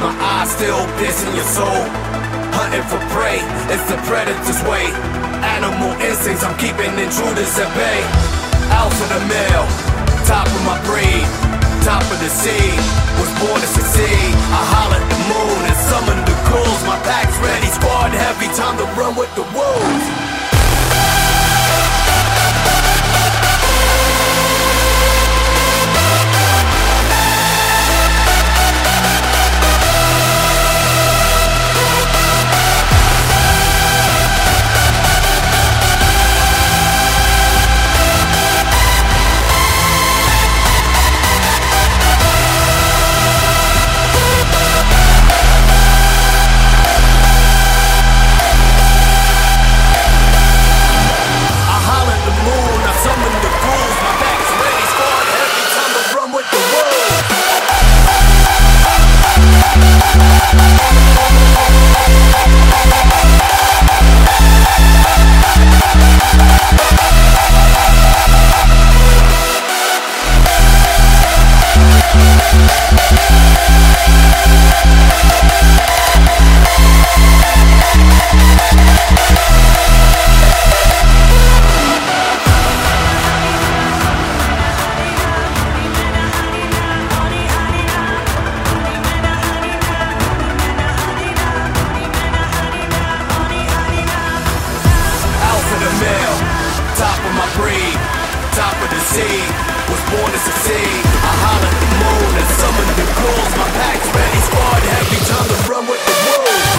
my eyes still piercing your soul. Hunting for prey, it's the predator's way. Animal instincts, I'm keeping intruders at bay. Alpha the male, top of my breed, top of the sea. Was born to succeed. I holler at the moon and summon the ghouls. My pack's ready, squad heavy, time to run with the wolves. Breed, top of the sea. Was born to succeed. I holler at the moon and summon the ghouls. My pack's ready, squad heavy, time to run with the wolves.